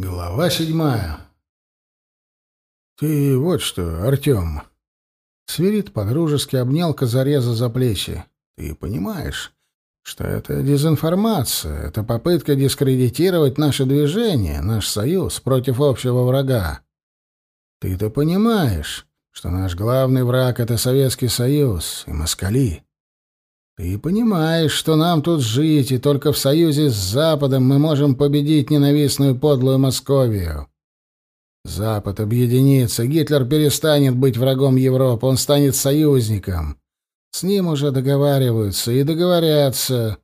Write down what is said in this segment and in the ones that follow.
Глава седьмая. «Ты вот что, Артем!» Свирит подружески обнял Казареза за плечи. «Ты понимаешь, что это дезинформация, это попытка дискредитировать наше движение, наш союз против общего врага. Ты-то понимаешь, что наш главный враг — это Советский Союз и москали. Ты понимаешь, что нам тут жить, и только в союзе с Западом мы можем победить ненавистную подлую Московию. Запад объединится, Гитлер перестанет быть врагом Европы, он станет союзником. С ним уже договариваются и договорятся.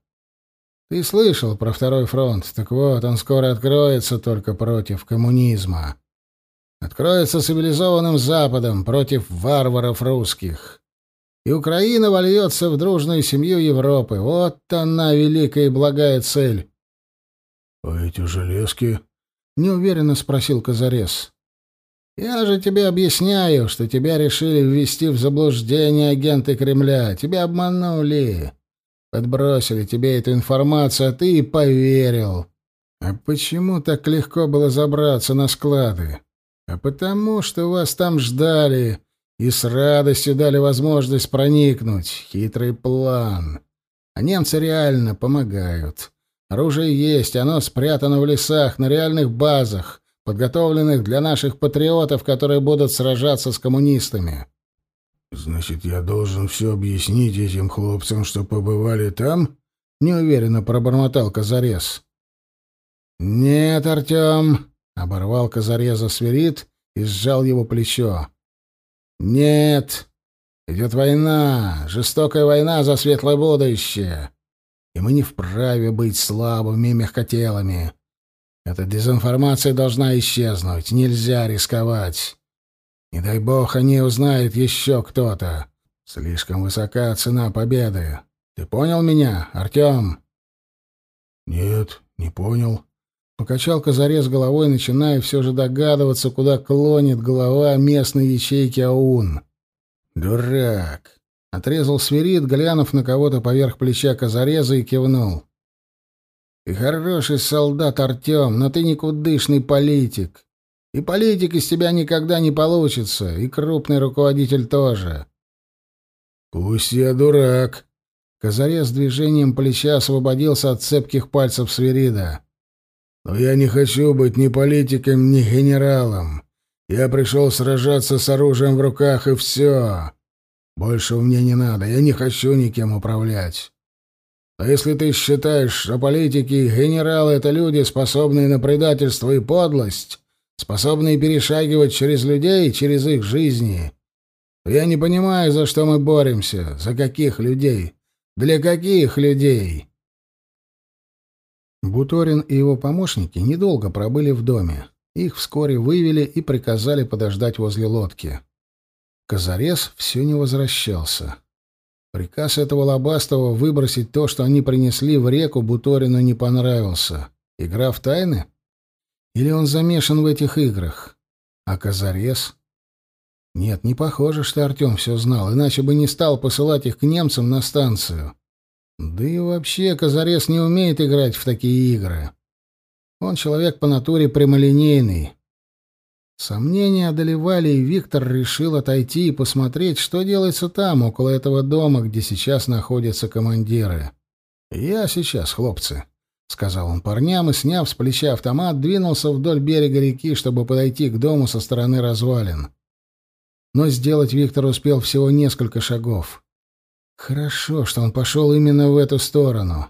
Ты слышал про второй фронт? Так вот, он скоро откроется только против коммунизма. Откроется цивилизованным Западом против варваров русских и Украина вольется в дружную семью Европы. Вот она, великая и благая цель. — А эти железки? — неуверенно спросил Казарес. — Я же тебе объясняю, что тебя решили ввести в заблуждение агенты Кремля. Тебя обманули. Подбросили тебе эту информацию, а ты и поверил. А почему так легко было забраться на склады? А потому, что вас там ждали и с радостью дали возможность проникнуть. Хитрый план. А немцы реально помогают. Оружие есть, оно спрятано в лесах, на реальных базах, подготовленных для наших патриотов, которые будут сражаться с коммунистами. Значит, я должен все объяснить этим хлопцам, что побывали там? Неуверенно пробормотал Казарез. Нет, Артем, оборвал Казареза свирит и сжал его плечо. Нет, идет война, жестокая война за светлое будущее. И мы не вправе быть слабыми и. Эта дезинформация должна исчезнуть, нельзя рисковать. Не дай бог они узнают еще кто-то. Слишком высока цена победы. Ты понял меня, Артем? Нет, не понял. Покачал Казарез головой, начиная все же догадываться, куда клонит голова местной ячейки АУН. «Дурак!» — отрезал свирит, глянув на кого-то поверх плеча Казареза и кивнул. «Ты хороший солдат, Артем, но ты никудышный политик. И политик из тебя никогда не получится, и крупный руководитель тоже». «Пусть я дурак!» Казарез движением плеча освободился от цепких пальцев свирида. Но я не хочу быть ни политиком, ни генералом. Я пришел сражаться с оружием в руках, и все. Больше мне не надо, я не хочу никем управлять. А если ты считаешь, что политики и генералы — это люди, способные на предательство и подлость, способные перешагивать через людей, через их жизни, то я не понимаю, за что мы боремся, за каких людей, для каких людей». Буторин и его помощники недолго пробыли в доме. Их вскоре вывели и приказали подождать возле лодки. Казарес все не возвращался. Приказ этого Лобастова выбросить то, что они принесли в реку, Буторину не понравился. Игра в тайны? Или он замешан в этих играх? А Казарес? Нет, не похоже, что Артем все знал, иначе бы не стал посылать их к немцам на станцию. Да и вообще Казарес не умеет играть в такие игры. Он человек по натуре прямолинейный. Сомнения одолевали, и Виктор решил отойти и посмотреть, что делается там, около этого дома, где сейчас находятся командиры. «Я сейчас, хлопцы», — сказал он парням и, сняв с плеча автомат, двинулся вдоль берега реки, чтобы подойти к дому со стороны развалин. Но сделать Виктор успел всего несколько шагов. Хорошо, что он пошел именно в эту сторону.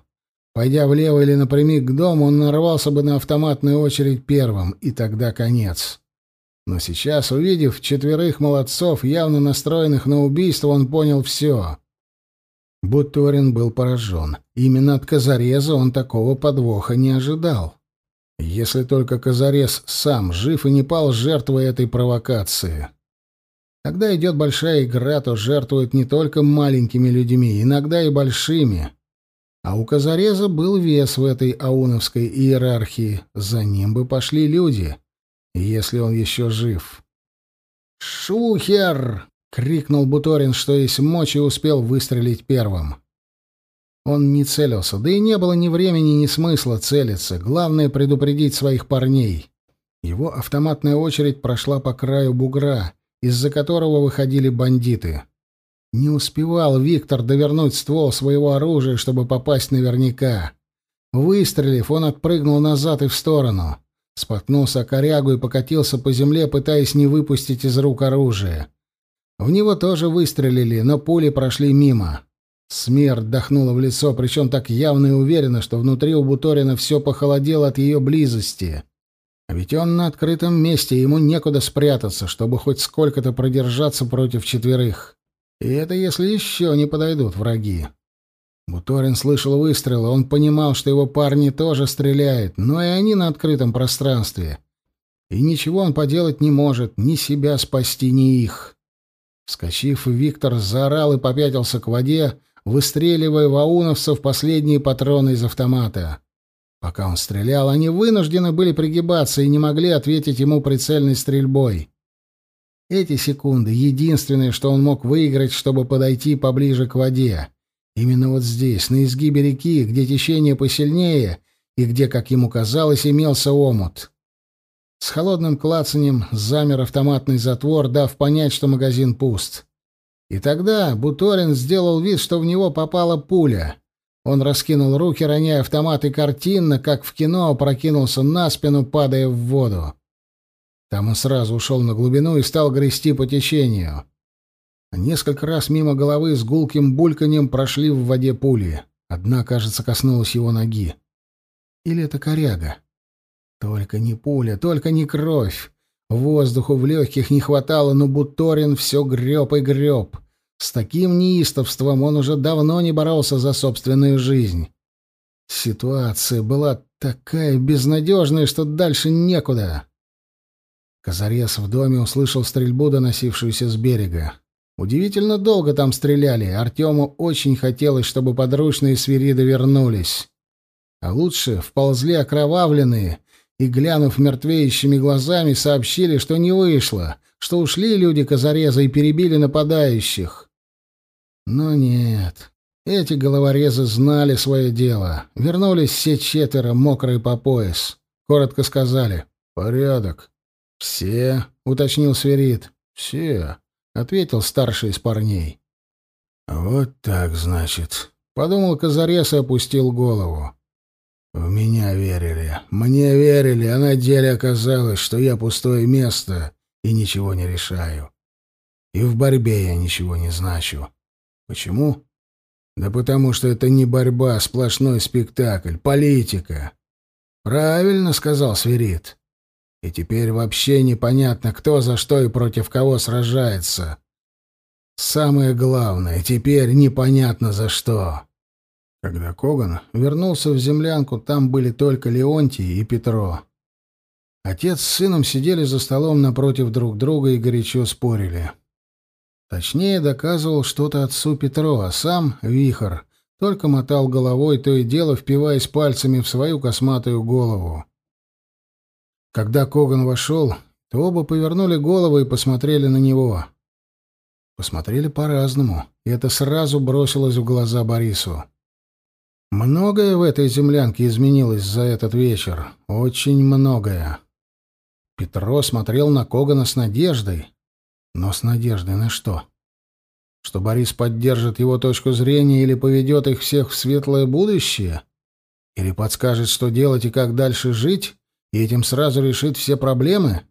Пойдя влево или напрямик к дому, он нарвался бы на автоматную очередь первым, и тогда конец. Но сейчас, увидев четверых молодцов, явно настроенных на убийство, он понял все. Буторин был поражен. Именно от Казареза он такого подвоха не ожидал. Если только Казарез сам жив и не пал жертвой этой провокации. Когда идет большая игра, то жертвуют не только маленькими людьми, иногда и большими. А у Казареза был вес в этой ауновской иерархии. За ним бы пошли люди, если он еще жив. «Шухер!» — крикнул Буторин, что есть мочь, и успел выстрелить первым. Он не целился, да и не было ни времени, ни смысла целиться. Главное — предупредить своих парней. Его автоматная очередь прошла по краю бугра, из-за которого выходили бандиты. Не успевал Виктор довернуть ствол своего оружия, чтобы попасть наверняка. Выстрелив, он отпрыгнул назад и в сторону. Споткнулся о корягу и покатился по земле, пытаясь не выпустить из рук оружие. В него тоже выстрелили, но пули прошли мимо. Смерть дохнула в лицо, причем так явно и уверенно, что внутри у Буторина все похолодело от ее близости. А ведь он на открытом месте, ему некуда спрятаться, чтобы хоть сколько-то продержаться против четверых. И это если еще не подойдут враги. Буторин слышал выстрелы, он понимал, что его парни тоже стреляют, но и они на открытом пространстве. И ничего он поделать не может, ни себя спасти, ни их. Вскочив, Виктор заорал и попятился к воде, выстреливая в ауновцев последние патроны из автомата. Пока он стрелял, они вынуждены были пригибаться и не могли ответить ему прицельной стрельбой. Эти секунды — единственное, что он мог выиграть, чтобы подойти поближе к воде. Именно вот здесь, на изгибе реки, где течение посильнее и где, как ему казалось, имелся омут. С холодным клацанием замер автоматный затвор, дав понять, что магазин пуст. И тогда Буторин сделал вид, что в него попала пуля. Он раскинул руки, роняя автомат, и картинно, как в кино, опрокинулся на спину, падая в воду. Там он сразу ушел на глубину и стал грести по течению. Несколько раз мимо головы с гулким бульканьем прошли в воде пули. Одна, кажется, коснулась его ноги. Или это коряга? Только не пуля, только не кровь. Воздуху в легких не хватало, но Буторин все греб и греб. С таким неистовством он уже давно не боролся за собственную жизнь. Ситуация была такая безнадежная, что дальше некуда. Казарес в доме услышал стрельбу, доносившуюся с берега. Удивительно долго там стреляли. Артему очень хотелось, чтобы подручные свириды вернулись. А лучше вползли окровавленные и, глянув мертвеющими глазами, сообщили, что не вышло, что ушли люди Казареза и перебили нападающих. Но нет, эти головорезы знали свое дело. Вернулись все четверо, мокрые по пояс. Коротко сказали «Порядок». «Все?» — уточнил Сверид. «Все», — ответил старший из парней. «Вот так, значит», — подумал Казарес и опустил голову. «В меня верили. Мне верили, а на деле оказалось, что я пустое место и ничего не решаю. И в борьбе я ничего не значу. Почему? Да потому что это не борьба, а сплошной спектакль, политика. Правильно сказал Сверид. И теперь вообще непонятно, кто за что и против кого сражается. Самое главное, теперь непонятно за что. Когда Коган вернулся в землянку, там были только Леонтий и Петро. Отец с сыном сидели за столом напротив друг друга и горячо спорили. Точнее, доказывал что-то отцу Петро, а сам, Вихор, только мотал головой, то и дело впиваясь пальцами в свою косматую голову. Когда Коган вошел, то оба повернули головы и посмотрели на него. Посмотрели по-разному, и это сразу бросилось в глаза Борису. Многое в этой землянке изменилось за этот вечер. Очень многое. Петро смотрел на Когана с надеждой. Но с надеждой на что? Что Борис поддержит его точку зрения или поведет их всех в светлое будущее? Или подскажет, что делать и как дальше жить? и этим сразу решит все проблемы?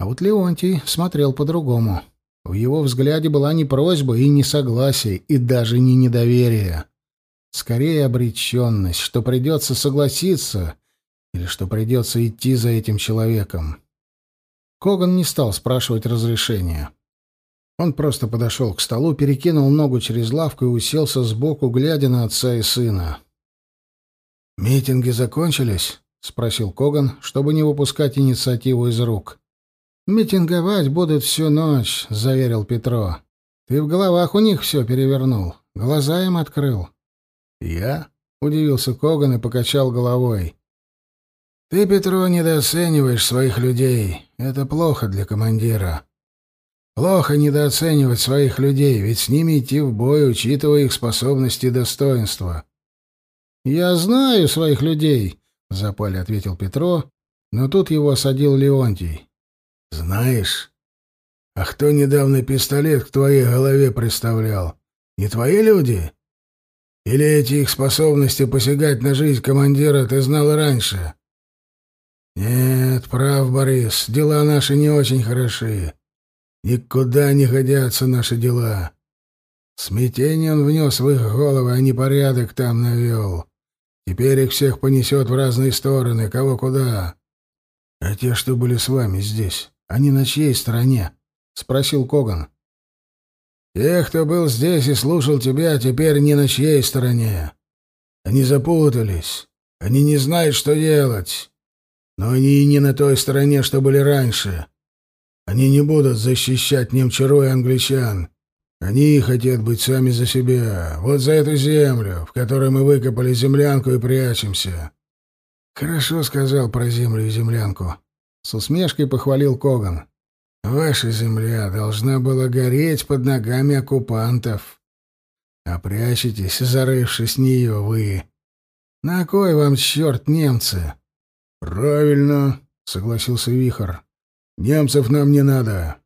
А вот Леонтий смотрел по-другому. В его взгляде была не просьба и не согласие, и даже не недоверие. Скорее обреченность, что придется согласиться или что придется идти за этим человеком. Коган не стал спрашивать разрешения. Он просто подошел к столу, перекинул ногу через лавку и уселся сбоку, глядя на отца и сына. «Митинги закончились?» — спросил Коган, чтобы не выпускать инициативу из рук. «Митинговать будут всю ночь», — заверил Петро. «Ты в головах у них все перевернул, глаза им открыл». «Я?» — удивился Коган и покачал головой. «Ты, Петро, недооцениваешь своих людей. Это плохо для командира. Плохо недооценивать своих людей, ведь с ними идти в бой, учитывая их способности и достоинства». «Я знаю своих людей», — в запале ответил Петро, но тут его осадил Леонтий. «Знаешь, а кто недавно пистолет к твоей голове приставлял? Не твои люди? Или эти их способности посягать на жизнь командира ты знал раньше?» «Нет, прав, Борис, дела наши не очень хороши. Никуда не годятся наши дела. Смятение он внес в их головы, а не порядок там навел. Теперь их всех понесет в разные стороны, кого куда. А те, что были с вами здесь, они на чьей стороне? — спросил Коган. Те, кто был здесь и слушал тебя, теперь не на чьей стороне. Они запутались. Они не знают, что делать. Но они и не на той стороне, что были раньше. Они не будут защищать немчару и англичан. Они хотят быть сами за себя, вот за эту землю, в которой мы выкопали землянку и прячемся. Хорошо сказал про землю и землянку. С усмешкой похвалил Коган. Ваша земля должна была гореть под ногами оккупантов. А прячетесь, зарывшись в нее, вы. На кой вам черт немцы? Правильно, согласился Вихор. Немцев нам не надо.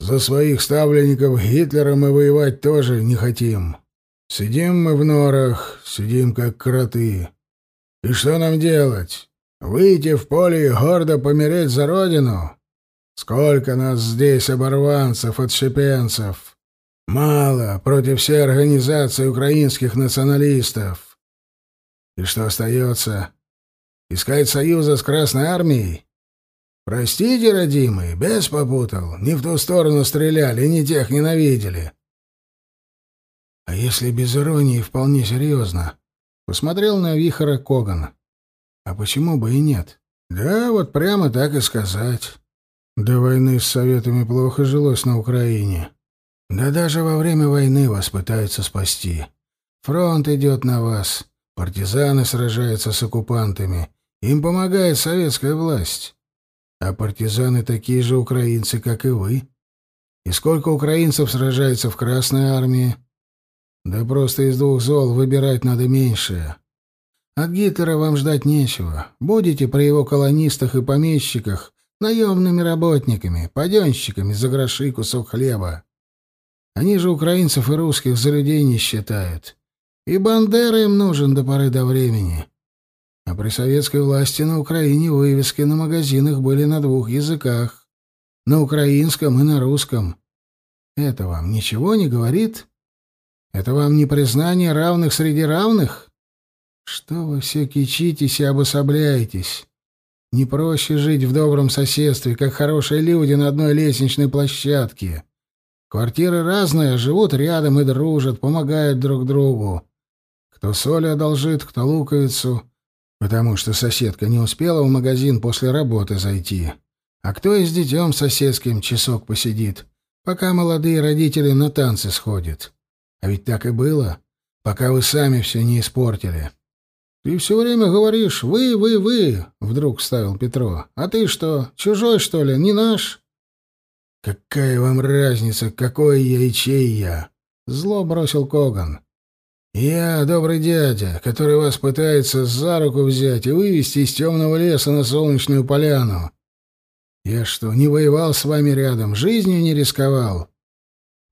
За своих ставленников Гитлера мы воевать тоже не хотим. Сидим мы в норах, сидим как кроты. И что нам делать? Выйти в поле и гордо помереть за родину? Сколько нас здесь оборванцев, отщепенцев? Мало против всей организации украинских националистов. И что остается? Искать союза с Красной Армией? Простите, родимый, без попутал. Не в ту сторону стреляли, не тех ненавидели. А если без иронии вполне серьезно? Посмотрел на Вихора Коган. А почему бы и нет? Да, вот прямо так и сказать. До войны с Советами плохо жилось на Украине. Да даже во время войны вас пытаются спасти. Фронт идет на вас. Партизаны сражаются с оккупантами. Им помогает советская власть. А партизаны такие же украинцы, как и вы. И сколько украинцев сражается в Красной армии? Да просто из двух зол выбирать надо меньшее. От Гитлера вам ждать нечего. Будете при его колонистах и помещиках наемными работниками, паденщиками за гроши кусок хлеба. Они же украинцев и русских за людей не считают. И Бандера им нужен до поры до времени. А при советской власти на Украине вывески на магазинах были на двух языках — на украинском и на русском. Это вам ничего не говорит? Это вам не признание равных среди равных? Что вы все кичитесь и обособляетесь? Не проще жить в добром соседстве, как хорошие люди на одной лестничной площадке. Квартиры разные, живут рядом и дружат, помогают друг другу. Кто соль одолжит, кто луковицу — потому что соседка не успела в магазин после работы зайти. А кто и с детем соседским часок посидит, пока молодые родители на танцы сходят? А ведь так и было, пока вы сами все не испортили. «Ты все время говоришь «вы, вы, вы», — вдруг вставил Петро. «А ты что, чужой, что ли, не наш?» «Какая вам разница, какой я и чей я?» — зло бросил Коган. «Я добрый дядя, который вас пытается за руку взять и вывести из темного леса на солнечную поляну. Я что, не воевал с вами рядом, жизнью не рисковал?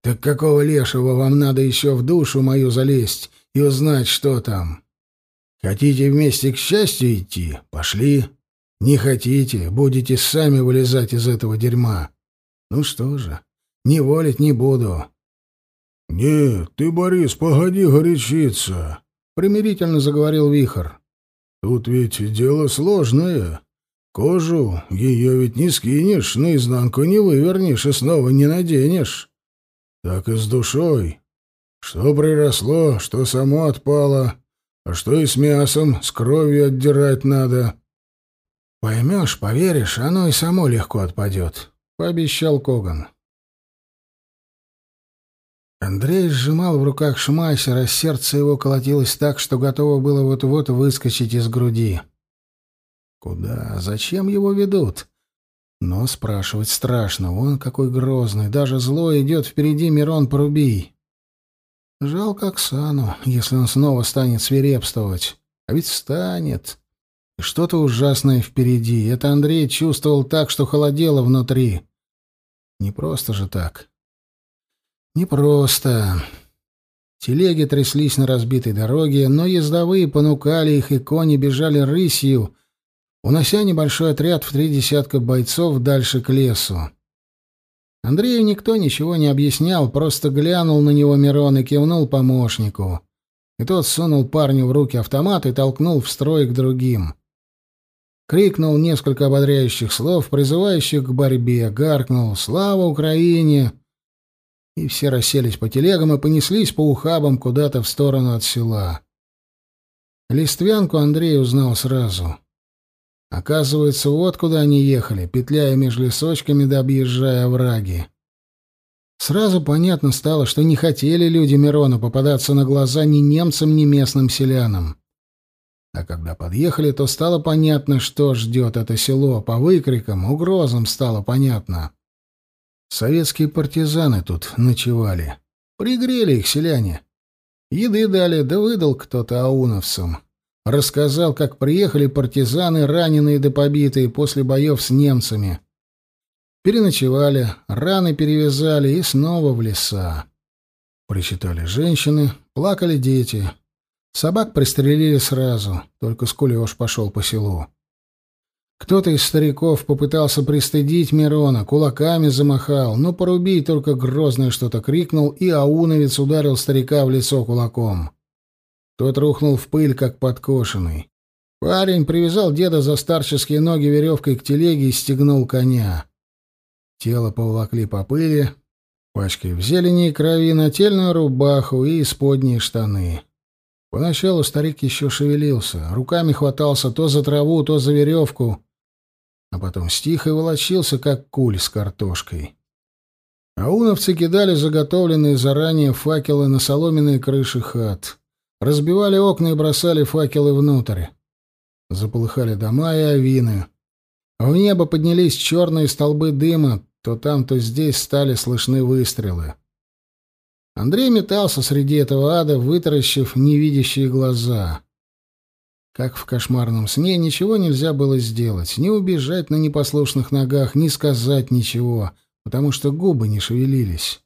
Так какого лешего вам надо еще в душу мою залезть и узнать, что там? Хотите вместе к счастью идти? Пошли. Не хотите, будете сами вылезать из этого дерьма. Ну что же, не волить не буду». «Нет, ты, Борис, погоди горячиться», — примирительно заговорил Вихор. «Тут ведь дело сложное. Кожу ее ведь не скинешь, наизнанку не вывернешь и снова не наденешь. Так и с душой. Что приросло, что само отпало, а что и с мясом, с кровью отдирать надо». «Поймешь, поверишь, оно и само легко отпадет», — пообещал Коган. Андрей сжимал в руках шмайсер, сердце его колотилось так, что готово было вот-вот выскочить из груди. Куда? Зачем его ведут? Но спрашивать страшно. Он какой грозный. Даже зло идет впереди Мирон Порубий. Жалко Оксану, если он снова станет свирепствовать. А ведь станет. И что-то ужасное впереди. Это Андрей чувствовал так, что холодело внутри. Не просто же так. Не просто. Телеги тряслись на разбитой дороге, но ездовые понукали их, и кони бежали рысью, унося небольшой отряд в три десятка бойцов дальше к лесу. Андрею никто ничего не объяснял, просто глянул на него Мирон и кивнул помощнику. И тот сунул парню в руки автомат и толкнул в строй к другим. Крикнул несколько ободряющих слов, призывающих к борьбе, гаркнул «Слава Украине!» И все расселись по телегам и понеслись по ухабам куда-то в сторону от села. Листвянку Андрей узнал сразу. Оказывается, вот куда они ехали, петляя между лесочками да объезжая враги. Сразу понятно стало, что не хотели люди Мирона попадаться на глаза ни немцам, ни местным селянам. А когда подъехали, то стало понятно, что ждет это село. По выкрикам, угрозам стало понятно. Советские партизаны тут ночевали. Пригрели их селяне. Еды дали, да выдал кто-то ауновцам. Рассказал, как приехали партизаны, раненые да побитые после боев с немцами. Переночевали, раны перевязали и снова в леса. Причитали женщины, плакали дети. Собак пристрелили сразу, только скулёж пошел по селу. Кто-то из стариков попытался пристыдить Мирона, кулаками замахал, но порубить только грозное что-то крикнул, и ауновец ударил старика в лицо кулаком. Тот рухнул в пыль, как подкошенный. Парень привязал деда за старческие ноги веревкой к телеге и стегнул коня. Тело поволокли по пыли, пачкой в зелени и крови, нательную рубаху и исподние штаны. Поначалу старик еще шевелился, руками хватался то за траву, то за веревку, а потом стих и волочился, как куль с картошкой. Ауновцы кидали заготовленные заранее факелы на соломенные крыши хат. Разбивали окна и бросали факелы внутрь. Заполыхали дома и авины. В небо поднялись черные столбы дыма, то там, то здесь стали слышны выстрелы. Андрей метался среди этого ада, вытаращив невидящие глаза. Как в кошмарном сне, ничего нельзя было сделать, ни убежать на непослушных ногах, ни сказать ничего, потому что губы не шевелились.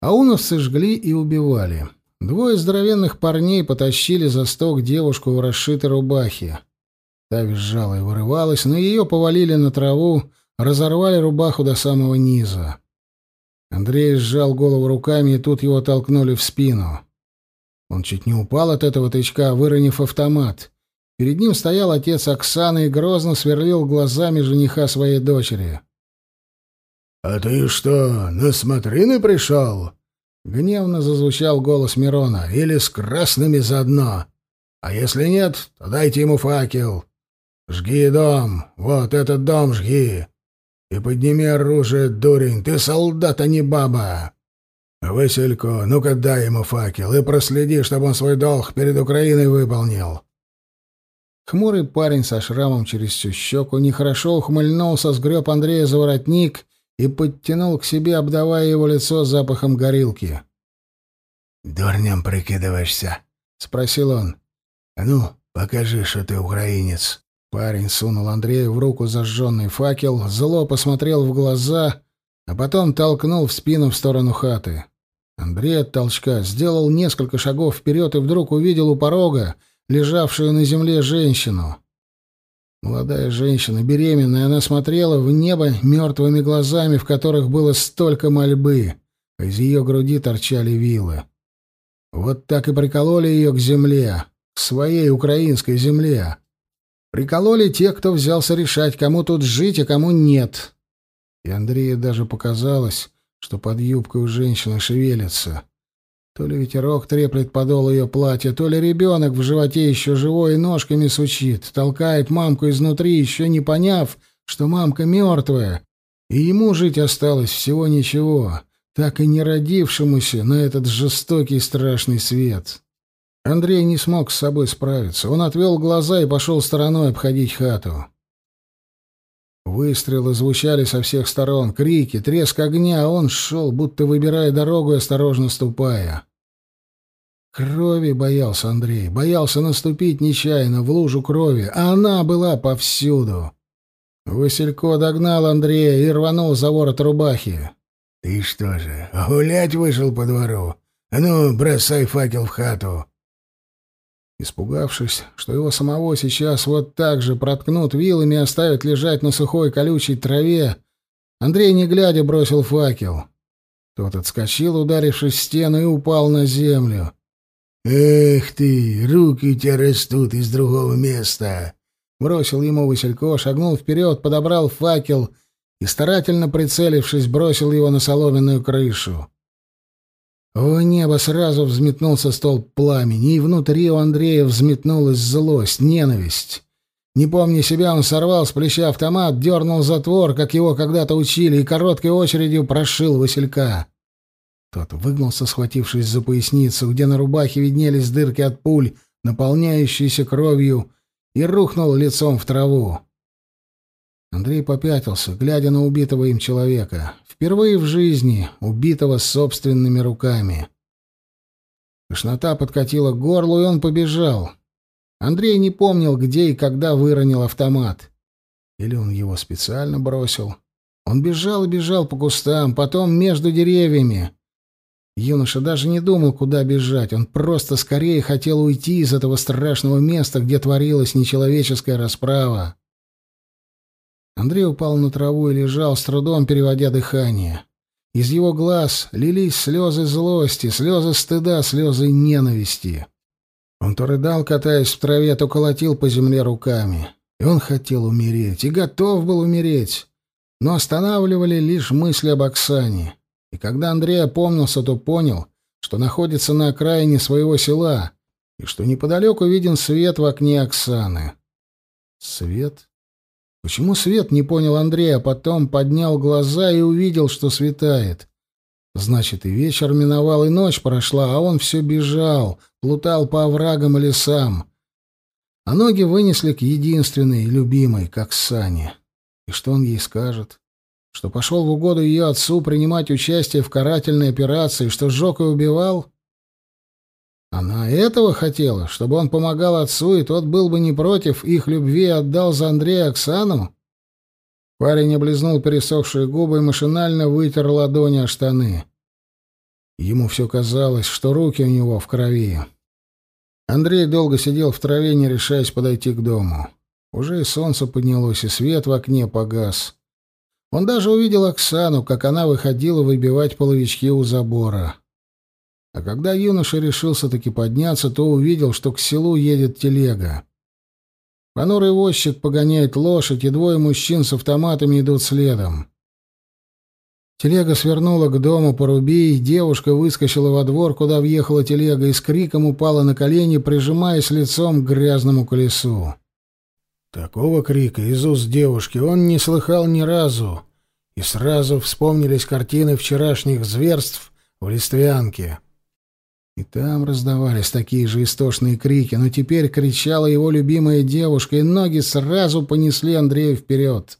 Ауновцы жгли и убивали. Двое здоровенных парней потащили за сток девушку в расшитой рубахе. Та визжала и вырывалась, но ее повалили на траву, разорвали рубаху до самого низа. Андрей сжал голову руками, и тут его толкнули в спину. Он чуть не упал от этого тычка, выронив автомат. Перед ним стоял отец Оксаны и грозно сверлил глазами жениха своей дочери. — А ты что, на смотрины пришел? Гневно зазвучал голос Мирона. «Или с красными заодно. А если нет, то дайте ему факел. Жги дом, вот этот дом жги. И подними оружие, дурень, ты солдат, а не баба. Василько, ну-ка дай ему факел и проследи, чтобы он свой долг перед Украиной выполнил». Хмурый парень со шрамом через всю щеку нехорошо ухмыльнулся, сгреб Андрея за воротник и подтянул к себе, обдавая его лицо запахом горилки. «Дурнем прикидываешься?» — спросил он. «А ну, покажи, что ты украинец». Парень сунул Андрею в руку зажженный факел, зло посмотрел в глаза, а потом толкнул в спину в сторону хаты. Андрей от толчка сделал несколько шагов вперед и вдруг увидел у порога лежавшую на земле женщину. Молодая женщина, беременная, она смотрела в небо мертвыми глазами, в которых было столько мольбы, а из ее груди торчали вилы. Вот так и прикололи ее к земле, к своей украинской земле. Прикололи те, кто взялся решать, кому тут жить, а кому нет. И Андрею даже показалось, что под юбкой у женщины шевелится. То ли ветерок треплет подол ее платья, то ли ребенок в животе еще живой и ножками сучит, толкает мамку изнутри, еще не поняв, что мамка мертвая, и ему жить осталось всего ничего, так и не родившемуся на этот жестокий страшный свет. Андрей не смог с собой справиться. Он отвел глаза и пошел стороной обходить хату. Выстрелы звучали со всех сторон, крики, треск огня, а он шел, будто выбирая дорогу и осторожно ступая. Крови боялся Андрей, боялся наступить нечаянно в лужу крови, а она была повсюду. Василько догнал Андрея и рванул за ворот рубахи. — Ты что же, гулять вышел по двору? А ну, бросай факел в хату. Испугавшись, что его самого сейчас вот так же проткнут вилами и оставят лежать на сухой колючей траве, Андрей, не глядя, бросил факел. Тот отскочил, ударившись в стену, и упал на землю. «Эх ты, руки у тебя растут из другого места!» Бросил ему Василько, шагнул вперед, подобрал факел и, старательно прицелившись, бросил его на соломенную крышу. В небо сразу взметнулся столб пламени, и внутри у Андрея взметнулась злость, ненависть. Не помня себя, он сорвал с плеча автомат, дернул затвор, как его когда-то учили, и короткой очередью прошил Василька. Тот выгнулся, схватившись за поясницу, где на рубахе виднелись дырки от пуль, наполняющиеся кровью, и рухнул лицом в траву. Андрей попятился, глядя на убитого им человека. Впервые в жизни убитого собственными руками. Тошнота подкатила к горлу, и он побежал. Андрей не помнил, где и когда выронил автомат. Или он его специально бросил. Он бежал и бежал по кустам, потом между деревьями. Юноша даже не думал, куда бежать. Он просто скорее хотел уйти из этого страшного места, где творилась нечеловеческая расправа. Андрей упал на траву и лежал, с трудом переводя дыхание. Из его глаз лились слезы злости, слезы стыда, слезы ненависти. Он то рыдал, катаясь в траве, то колотил по земле руками. И он хотел умереть, и готов был умереть. Но останавливали лишь мысли об Оксане. И когда Андрей опомнился, то понял, что находится на окраине своего села, и что неподалеку виден свет в окне Оксаны. Свет? Почему свет, не понял Андрей, а потом поднял глаза и увидел, что светает. Значит, и вечер миновал, и ночь прошла, а он все бежал, плутал по оврагам и лесам. А ноги вынесли к единственной, любимой, как Сане. И что он ей скажет? Что пошел в угоду ее отцу принимать участие в карательной операции, что сжег и убивал? Она этого хотела, чтобы он помогал отцу, и тот был бы не против их любви и отдал за Андрея Оксану? Парень облизнул пересохшие губы и машинально вытер ладони о штаны. Ему все казалось, что руки у него в крови. Андрей долго сидел в траве, не решаясь подойти к дому. Уже и солнце поднялось, и свет в окне погас. Он даже увидел Оксану, как она выходила выбивать половички у забора. А когда юноша решился таки подняться, то увидел, что к селу едет телега. Понурый возчик погоняет лошадь, и двое мужчин с автоматами идут следом. Телега свернула к дому поруби, девушка выскочила во двор, куда въехала телега, и с криком упала на колени, прижимаясь лицом к грязному колесу. Такого крика из уст девушки он не слыхал ни разу, и сразу вспомнились картины вчерашних зверств в Листвянке. И там раздавались такие же истошные крики, но теперь кричала его любимая девушка, и ноги сразу понесли Андрея вперед.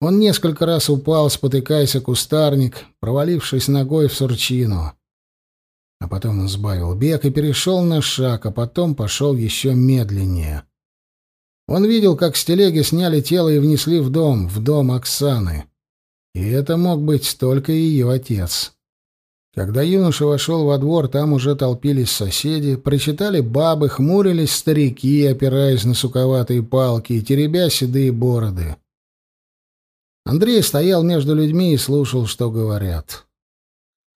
Он несколько раз упал, спотыкаясь о кустарник, провалившись ногой в сурчину. А потом он сбавил бег и перешел на шаг, а потом пошел еще медленнее. Он видел, как с телеги сняли тело и внесли в дом, в дом Оксаны. И это мог быть только ее отец. Когда юноша вошел во двор, там уже толпились соседи, причитали бабы, хмурились старики, опираясь на суковатые палки и теребя седые бороды. Андрей стоял между людьми и слушал, что говорят.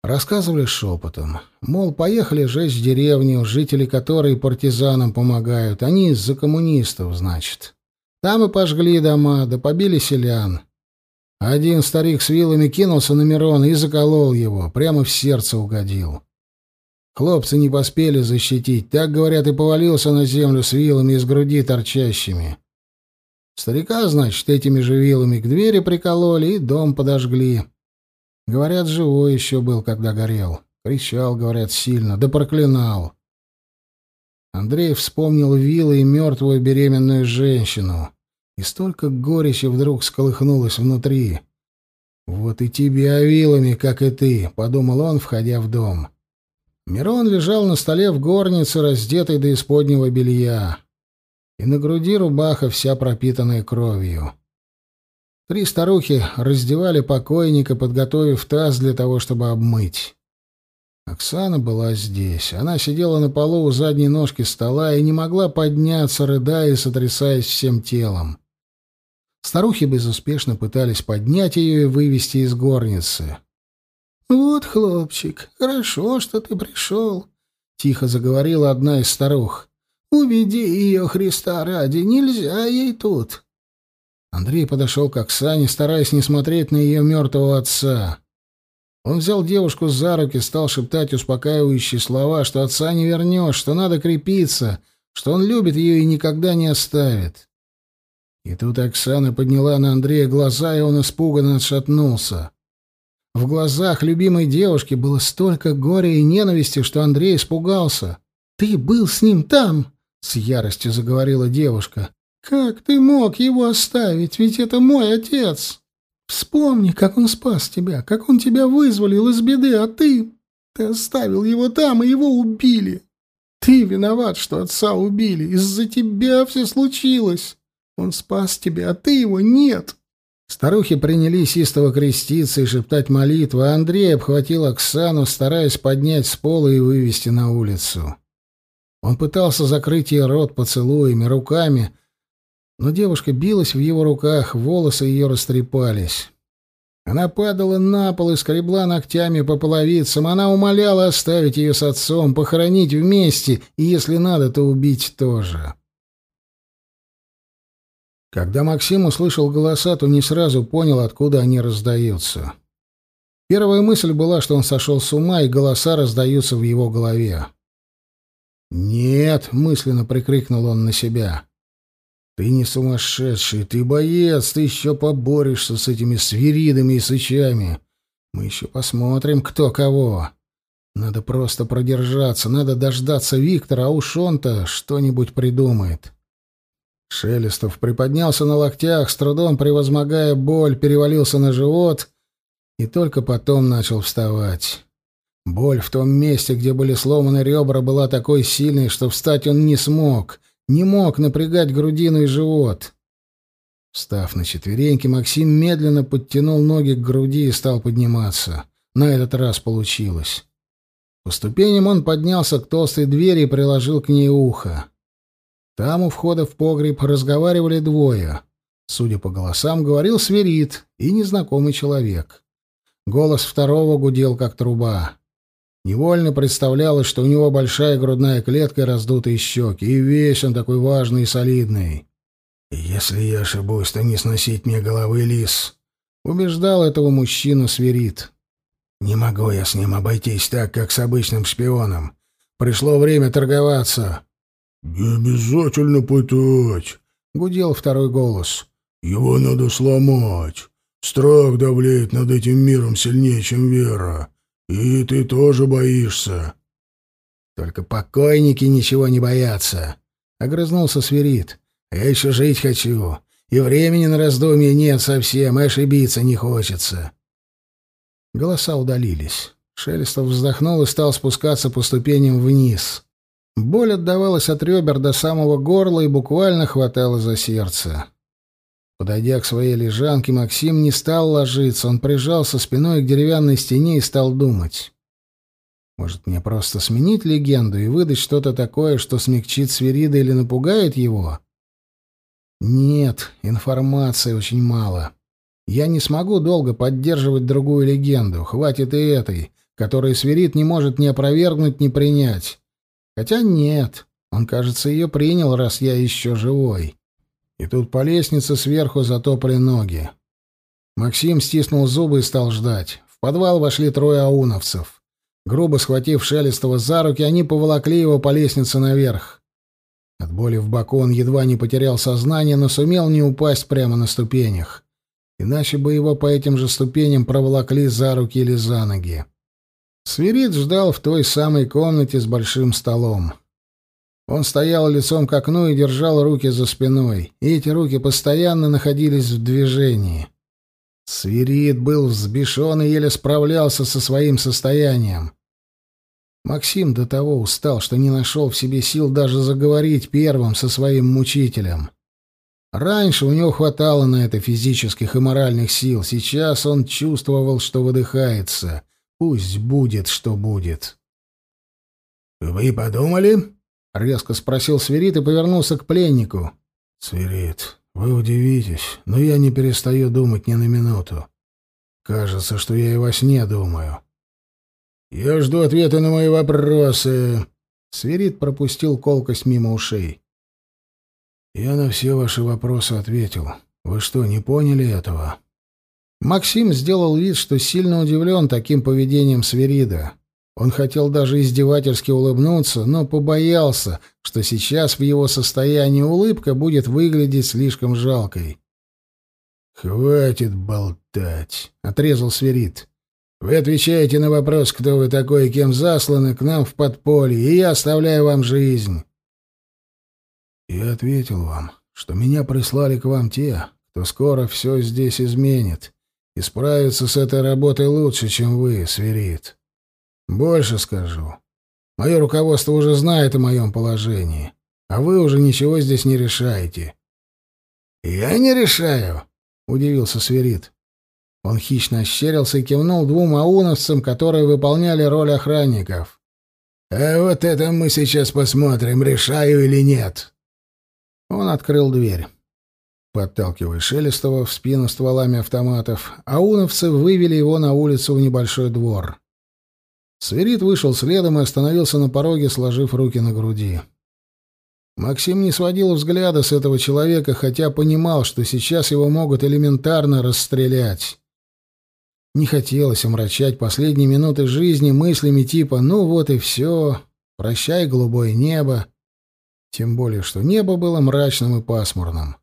Рассказывали шепотом. Мол, поехали жечь деревню, жители которой партизанам помогают. Они из-за коммунистов, значит. Там и пожгли дома, да побили селян. Один старик с вилами кинулся на Мирона и заколол его, прямо в сердце угодил. Хлопцы не поспели защитить, так, говорят, и повалился на землю с вилами из груди торчащими. Старика, значит, этими же вилами к двери прикололи и дом подожгли. Говорят, живой еще был, когда горел. Кричал, говорят, сильно, да проклинал. Андрей вспомнил вилы и мертвую беременную женщину и столько горечи вдруг сколыхнулось внутри. «Вот и тебе вилами, как и ты», — подумал он, входя в дом. Мирон лежал на столе в горнице, раздетый до исподнего белья, и на груди рубаха вся пропитанная кровью. Три старухи раздевали покойника, подготовив таз для того, чтобы обмыть. Оксана была здесь. Она сидела на полу у задней ножки стола и не могла подняться, рыдая и сотрясаясь всем телом. Старухи безуспешно пытались поднять ее и вывести из горницы. «Вот, хлопчик, хорошо, что ты пришел», — тихо заговорила одна из старух. «Уведи ее, Христа ради, нельзя ей тут». Андрей подошел к Оксане, стараясь не смотреть на ее мертвого отца. Он взял девушку за руки, стал шептать успокаивающие слова, что отца не вернешь, что надо крепиться, что он любит ее и никогда не оставит. И тут Оксана подняла на Андрея глаза, и он испуганно отшатнулся. В глазах любимой девушки было столько горя и ненависти, что Андрей испугался. «Ты был с ним там!» — с яростью заговорила девушка. «Как ты мог его оставить? Ведь это мой отец! Вспомни, как он спас тебя, как он тебя вызволил из беды, а ты... Ты оставил его там, и его убили! Ты виноват, что отца убили! Из-за тебя все случилось! Он спас тебя, а ты его нет!» Старухи принялись истово креститься и шептать молитвы, а Андрей обхватил Оксану, стараясь поднять с пола и вывести на улицу. Он пытался закрыть ей рот поцелуями, руками, но девушка билась в его руках, волосы ее растрепались. Она падала на пол и скребла ногтями по половицам. Она умоляла оставить ее с отцом, похоронить вместе и, если надо, то убить тоже. Когда Максим услышал голоса, то не сразу понял, откуда они раздаются. Первая мысль была, что он сошел с ума, и голоса раздаются в его голове. «Нет!» — мысленно прикрикнул он на себя. «Ты не сумасшедший, ты боец, ты еще поборешься с этими свиридами и сычами. Мы еще посмотрим, кто кого. Надо просто продержаться, надо дождаться Виктора, а уж он-то что-нибудь придумает». Шелестов приподнялся на локтях, с трудом превозмогая боль, перевалился на живот и только потом начал вставать. Боль в том месте, где были сломаны ребра, была такой сильной, что встать он не смог, не мог напрягать грудину и живот. Встав на четвереньки, Максим медленно подтянул ноги к груди и стал подниматься. На этот раз получилось. По ступеням он поднялся к толстой двери и приложил к ней ухо. Там у входа в погреб разговаривали двое. Судя по голосам, говорил свирит и незнакомый человек. Голос второго гудел, как труба. Невольно представлялось, что у него большая грудная клетка и раздутые щеки, и весь он такой важный и солидный. «Если я ошибусь, то не сносить мне головы, лис», — убеждал этого мужчину свирит. «Не могу я с ним обойтись так, как с обычным шпионом. Пришло время торговаться». «Не обязательно пытать», — гудел второй голос. «Его надо сломать. Страх давлеет над этим миром сильнее, чем вера. И ты тоже боишься». «Только покойники ничего не боятся», — огрызнулся Сверид. «Я еще жить хочу, и времени на раздумье нет совсем, и ошибиться не хочется». Голоса удалились. Шелестов вздохнул и стал спускаться по ступеням вниз. Боль отдавалась от ребер до самого горла и буквально хватала за сердце. Подойдя к своей лежанке, Максим не стал ложиться, он прижался спиной к деревянной стене и стал думать. Может, мне просто сменить легенду и выдать что-то такое, что смягчит Свирида или напугает его? Нет, информации очень мало. Я не смогу долго поддерживать другую легенду, хватит и этой, которую Свирид не может ни опровергнуть, ни принять. Хотя нет, он, кажется, ее принял, раз я еще живой. И тут по лестнице сверху затопали ноги. Максим стиснул зубы и стал ждать. В подвал вошли трое ауновцев. Грубо схватив Шелестова за руки, они поволокли его по лестнице наверх. От боли в боку он едва не потерял сознание, но сумел не упасть прямо на ступенях. Иначе бы его по этим же ступеням проволокли за руки или за ноги. Свирид ждал в той самой комнате с большим столом. Он стоял лицом к окну и держал руки за спиной, и эти руки постоянно находились в движении. Свирид был взбешен и еле справлялся со своим состоянием. Максим до того устал, что не нашел в себе сил даже заговорить первым со своим мучителем. Раньше у него хватало на это физических и моральных сил, сейчас он чувствовал, что выдыхается. Пусть будет, что будет. «Вы подумали?» — резко спросил Сверид и повернулся к пленнику. «Сверид, вы удивитесь, но я не перестаю думать ни на минуту. Кажется, что я и во сне думаю. Я жду ответа на мои вопросы». Сверид пропустил колкость мимо ушей. «Я на все ваши вопросы ответил. Вы что, не поняли этого?» Максим сделал вид, что сильно удивлен таким поведением Сверида. Он хотел даже издевательски улыбнуться, но побоялся, что сейчас в его состоянии улыбка будет выглядеть слишком жалкой. «Хватит болтать», — отрезал Сверид. «Вы отвечаете на вопрос, кто вы такой и кем засланы, к нам в подполье, и я оставляю вам жизнь». Я ответил вам, что меня прислали к вам те, кто скоро все здесь изменит и справится с этой работой лучше, чем вы, Сверид. Больше скажу. Мое руководство уже знает о моем положении, а вы уже ничего здесь не решаете. — Я не решаю, — удивился Сверид. Он хищно ощерился и кивнул двум ауновцам, которые выполняли роль охранников. — А вот это мы сейчас посмотрим, решаю или нет. Он открыл дверь. Подталкивая Шелестова в спину стволами автоматов, ауновцы вывели его на улицу в небольшой двор. Сверид вышел следом и остановился на пороге, сложив руки на груди. Максим не сводил взгляда с этого человека, хотя понимал, что сейчас его могут элементарно расстрелять. Не хотелось омрачать последние минуты жизни мыслями типа «ну вот и все», «прощай, голубое небо», тем более, что небо было мрачным и пасмурным.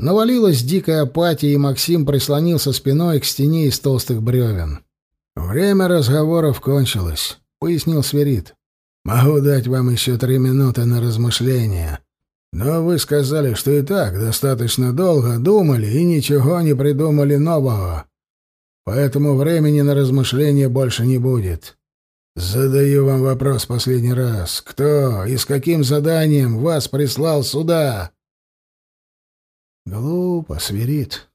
Навалилась дикая апатия, и Максим прислонился спиной к стене из толстых бревен. «Время разговоров кончилось», — пояснил Сверид. «Могу дать вам еще три минуты на размышления. Но вы сказали, что и так достаточно долго думали и ничего не придумали нового. Поэтому времени на размышления больше не будет. Задаю вам вопрос последний раз. Кто и с каким заданием вас прислал сюда? Глупо, свирит.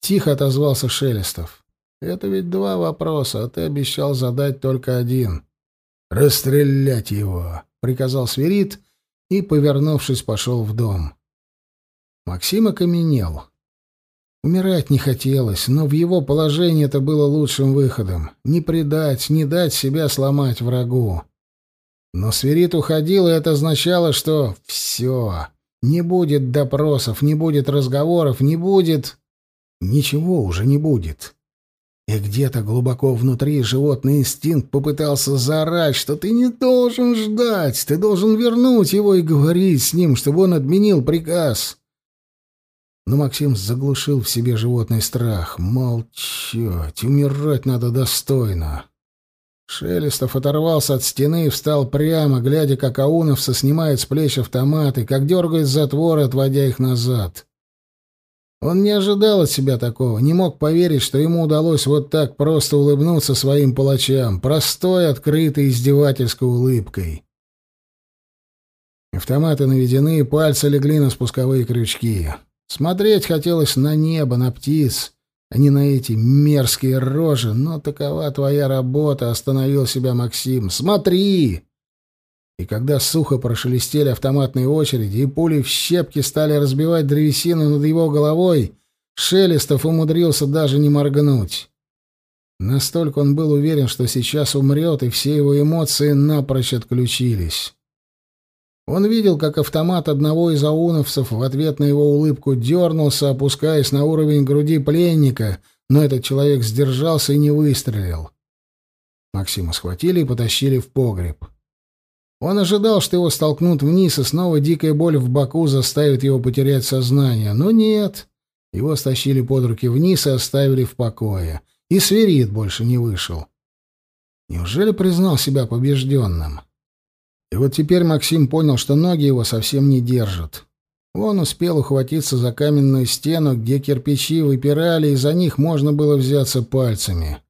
Тихо отозвался Шелестов. Это ведь два вопроса, а ты обещал задать только один. Расстрелять его, приказал свирит и, повернувшись, пошел в дом. Максим окаменел. Умирать не хотелось, но в его положении это было лучшим выходом. Не предать, не дать себя сломать врагу. Но Сверид уходил, и это означало, что все. Не будет допросов, не будет разговоров, не будет... Ничего уже не будет. И где-то глубоко внутри животный инстинкт попытался заорать, что ты не должен ждать, ты должен вернуть его и говорить с ним, чтобы он отменил приказ. Но Максим заглушил в себе животный страх. Молчать, умирать надо достойно. Шелестов оторвался от стены и встал прямо, глядя, как ауновцы снимают с плеч автоматы, как дергают затворы, отводя их назад. Он не ожидал от себя такого, не мог поверить, что ему удалось вот так просто улыбнуться своим палачам, простой, открытой, издевательской улыбкой. Автоматы наведены, пальцы легли на спусковые крючки. Смотреть хотелось на небо, на птиц, а не на эти мерзкие рожи. Но такова твоя работа, остановил себя Максим. Смотри! И когда сухо прошелестели автоматные очереди, и пули в щепки стали разбивать древесину над его головой, Шелестов умудрился даже не моргнуть. Настолько он был уверен, что сейчас умрет, и все его эмоции напрочь отключились. Он видел, как автомат одного из ауновцев в ответ на его улыбку дернулся, опускаясь на уровень груди пленника, но этот человек сдержался и не выстрелил. Максима схватили и потащили в погреб. Он ожидал, что его столкнут вниз, и снова дикая боль в боку заставит его потерять сознание. Но нет. Его стащили под руки вниз и оставили в покое. И свирит больше не вышел. Неужели признал себя побежденным? И вот теперь Максим понял, что ноги его совсем не держат. Он успел ухватиться за каменную стену, где кирпичи выпирали, и за них можно было взяться пальцами.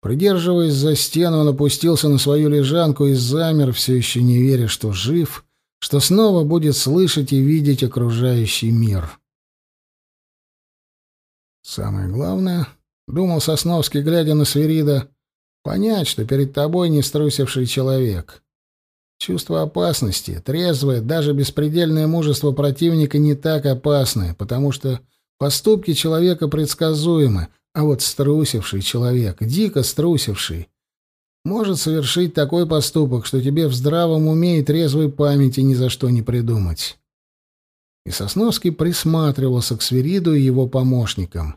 Придерживаясь за стену, он опустился на свою лежанку и замер, все еще не веря, что жив, что снова будет слышать и видеть окружающий мир. Самое главное, — думал Сосновский, глядя на Свирида, — понять, что перед тобой не струсивший человек. Чувство опасности, трезвое, даже беспредельное мужество противника не так опасны, потому что поступки человека предсказуемы, а вот струсивший человек, дико струсивший, может совершить такой поступок, что тебе в здравом уме и трезвой памяти ни за что не придумать. И Сосновский присматривался к Свириду и его помощникам.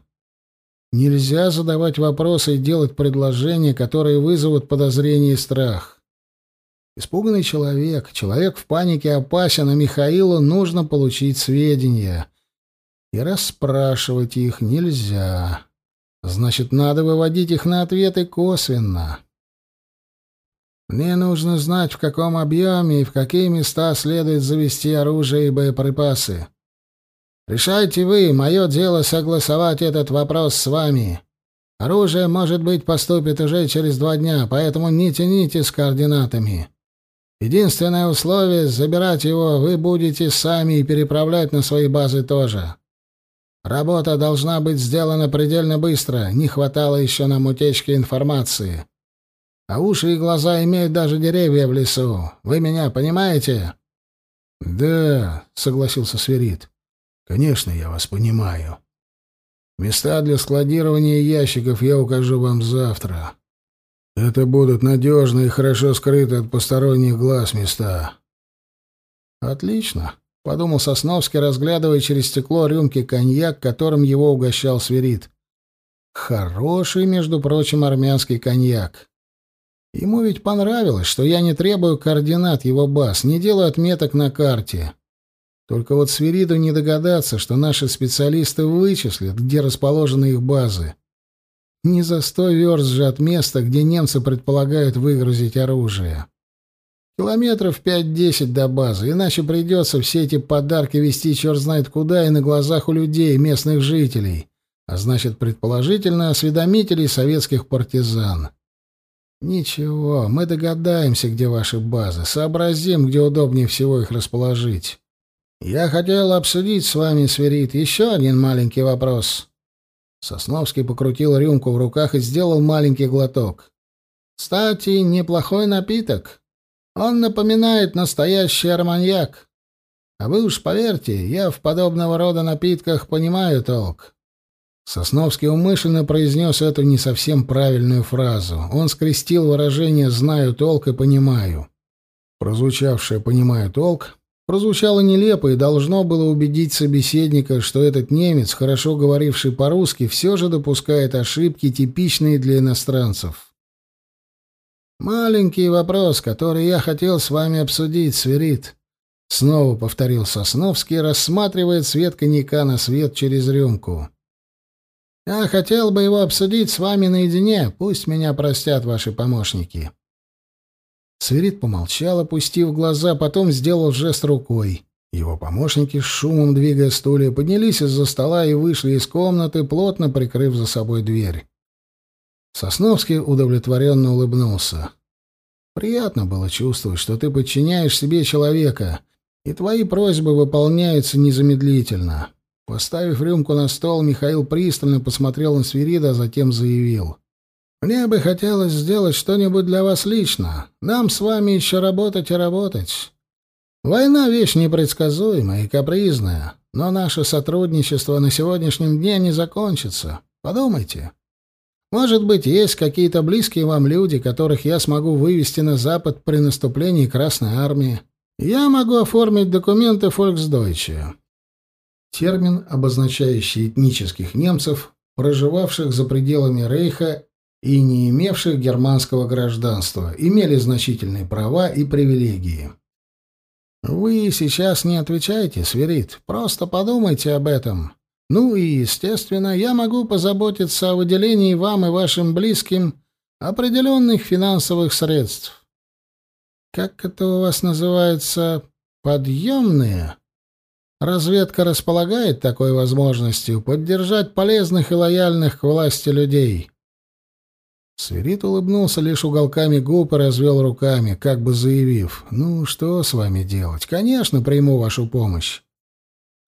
Нельзя задавать вопросы и делать предложения, которые вызовут подозрение и страх. Испуганный человек, человек в панике опасен, а Михаилу нужно получить сведения. И расспрашивать их нельзя. Значит, надо выводить их на ответы косвенно. Мне нужно знать, в каком объеме и в какие места следует завести оружие и боеприпасы. Решайте вы, мое дело согласовать этот вопрос с вами. Оружие, может быть, поступит уже через два дня, поэтому не тяните с координатами. Единственное условие — забирать его вы будете сами и переправлять на свои базы тоже. Работа должна быть сделана предельно быстро, не хватало еще нам утечки информации. А уши и глаза имеют даже деревья в лесу. Вы меня понимаете? Да, согласился Сверид. Конечно, я вас понимаю. Места для складирования ящиков я укажу вам завтра. Это будут надежные и хорошо скрыты от посторонних глаз места. Отлично, — подумал Сосновский, разглядывая через стекло рюмки коньяк, которым его угощал свирит. Хороший, между прочим, армянский коньяк. Ему ведь понравилось, что я не требую координат его баз, не делаю отметок на карте. Только вот Свириду не догадаться, что наши специалисты вычислят, где расположены их базы. Не за сто верст же от места, где немцы предполагают выгрузить оружие. Километров пять-десять до базы, иначе придется все эти подарки вести черт знает куда и на глазах у людей, местных жителей, а значит, предположительно, осведомителей советских партизан. Ничего, мы догадаемся, где ваши базы, сообразим, где удобнее всего их расположить. Я хотел обсудить с вами, Сверид, еще один маленький вопрос. Сосновский покрутил рюмку в руках и сделал маленький глоток. Кстати, неплохой напиток. Он напоминает настоящий арманьяк. А вы уж поверьте, я в подобного рода напитках понимаю толк. Сосновский умышленно произнес эту не совсем правильную фразу. Он скрестил выражение «знаю толк» и «понимаю». Прозвучавшее «понимаю толк» прозвучало нелепо и должно было убедить собеседника, что этот немец, хорошо говоривший по-русски, все же допускает ошибки, типичные для иностранцев. «Маленький вопрос, который я хотел с вами обсудить, Сверид», — снова повторил Сосновский, рассматривая цвет коньяка на свет через рюмку. «Я хотел бы его обсудить с вами наедине, пусть меня простят ваши помощники». Сверид помолчал, опустив глаза, потом сделал жест рукой. Его помощники, с шумом двигая стулья, поднялись из-за стола и вышли из комнаты, плотно прикрыв за собой дверь. Сосновский удовлетворенно улыбнулся. «Приятно было чувствовать, что ты подчиняешь себе человека, и твои просьбы выполняются незамедлительно». Поставив рюмку на стол, Михаил пристально посмотрел на Свирида, а затем заявил. «Мне бы хотелось сделать что-нибудь для вас лично. Нам с вами еще работать и работать. Война — вещь непредсказуемая и капризная, но наше сотрудничество на сегодняшнем дне не закончится. Подумайте». Может быть, есть какие-то близкие вам люди, которых я смогу вывести на Запад при наступлении Красной Армии. Я могу оформить документы Volksdeutsche. Термин, обозначающий этнических немцев, проживавших за пределами Рейха и не имевших германского гражданства, имели значительные права и привилегии. Вы сейчас не отвечайте, Сверид, просто подумайте об этом. Ну и, естественно, я могу позаботиться о выделении вам и вашим близким определенных финансовых средств. Как это у вас называется? Подъемные? Разведка располагает такой возможностью поддержать полезных и лояльных к власти людей. Свирит улыбнулся лишь уголками губ и развел руками, как бы заявив, «Ну, что с вами делать? Конечно, приму вашу помощь».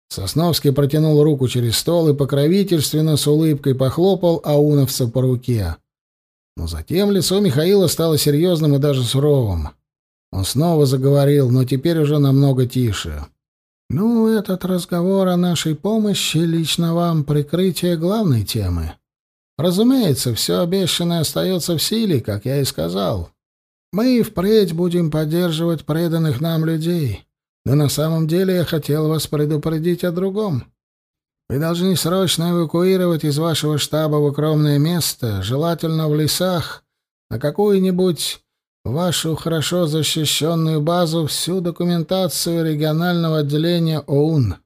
Сосновский протянул руку через стол и покровительственно с улыбкой похлопал ауновца по руке. Но затем лицо Михаила стало серьезным и даже суровым. Он снова заговорил, но теперь уже намного тише. «Ну, этот разговор о нашей помощи лично вам прикрытие главной темы. Разумеется, все обещанное остается в силе, как я и сказал. Мы и впредь будем поддерживать преданных нам людей. Но на самом деле я хотел вас предупредить о другом. Вы должны срочно эвакуировать из вашего штаба в укромное место, желательно в лесах, на какую-нибудь вашу хорошо защищенную базу всю документацию регионального отделения ОУН.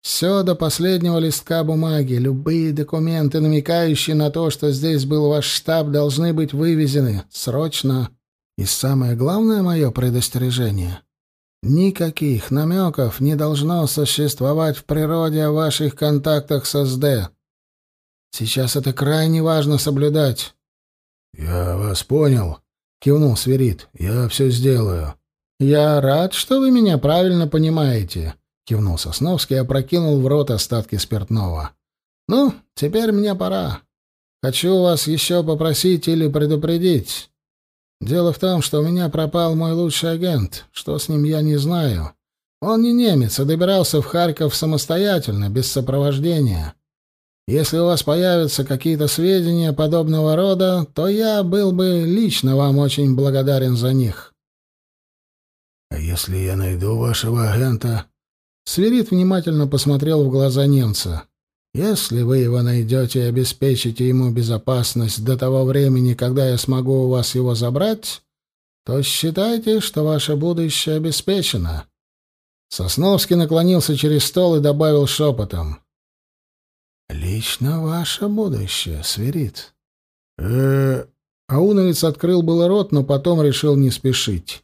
Все до последнего листка бумаги, любые документы, намекающие на то, что здесь был ваш штаб, должны быть вывезены срочно. И самое главное мое предостережение — никаких намеков не должно существовать в природе о ваших контактах с СД. Сейчас это крайне важно соблюдать. — Я вас понял, — кивнул Сверид. — Я все сделаю. — Я рад, что вы меня правильно понимаете, — кивнул Сосновский и опрокинул в рот остатки спиртного. — Ну, теперь мне пора. Хочу вас еще попросить или предупредить. Дело в том, что у меня пропал мой лучший агент. Что с ним, я не знаю. Он не немец, а добирался в Харьков самостоятельно, без сопровождения. Если у вас появятся какие-то сведения подобного рода, то я был бы лично вам очень благодарен за них. — А если я найду вашего агента? Сверид внимательно посмотрел в глаза немца. «Если вы его найдете и обеспечите ему безопасность до того времени, когда я смогу у вас его забрать, то считайте, что ваше будущее обеспечено». Сосновский наклонился через стол и добавил шепотом. «Лично ваше будущее, Сверид». э Ауновец открыл было рот, но потом решил не спешить.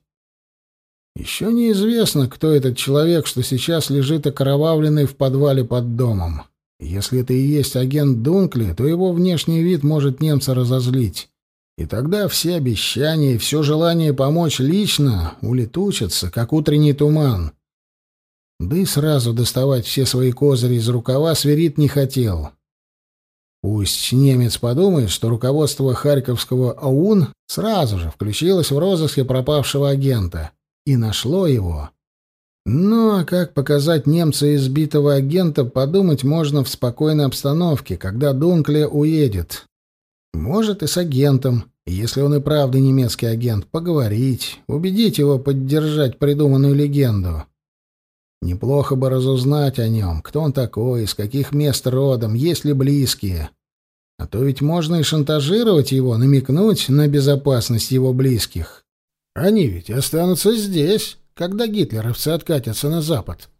Еще неизвестно, кто этот человек, что сейчас лежит окровавленный в подвале под домом. Если это и есть агент Дункли, то его внешний вид может немца разозлить. И тогда все обещания и все желание помочь лично улетучатся, как утренний туман. Да и сразу доставать все свои козыри из рукава Сверид не хотел. Пусть немец подумает, что руководство Харьковского АУН сразу же включилось в розыске пропавшего агента и нашло его. Ну, а как показать немца избитого агента, подумать можно в спокойной обстановке, когда Дункле уедет. Может, и с агентом, если он и правда немецкий агент, поговорить, убедить его поддержать придуманную легенду. Неплохо бы разузнать о нем, кто он такой, из каких мест родом, есть ли близкие. А то ведь можно и шантажировать его, намекнуть на безопасность его близких. Они ведь останутся здесь, когда гитлеровцы откатятся на запад.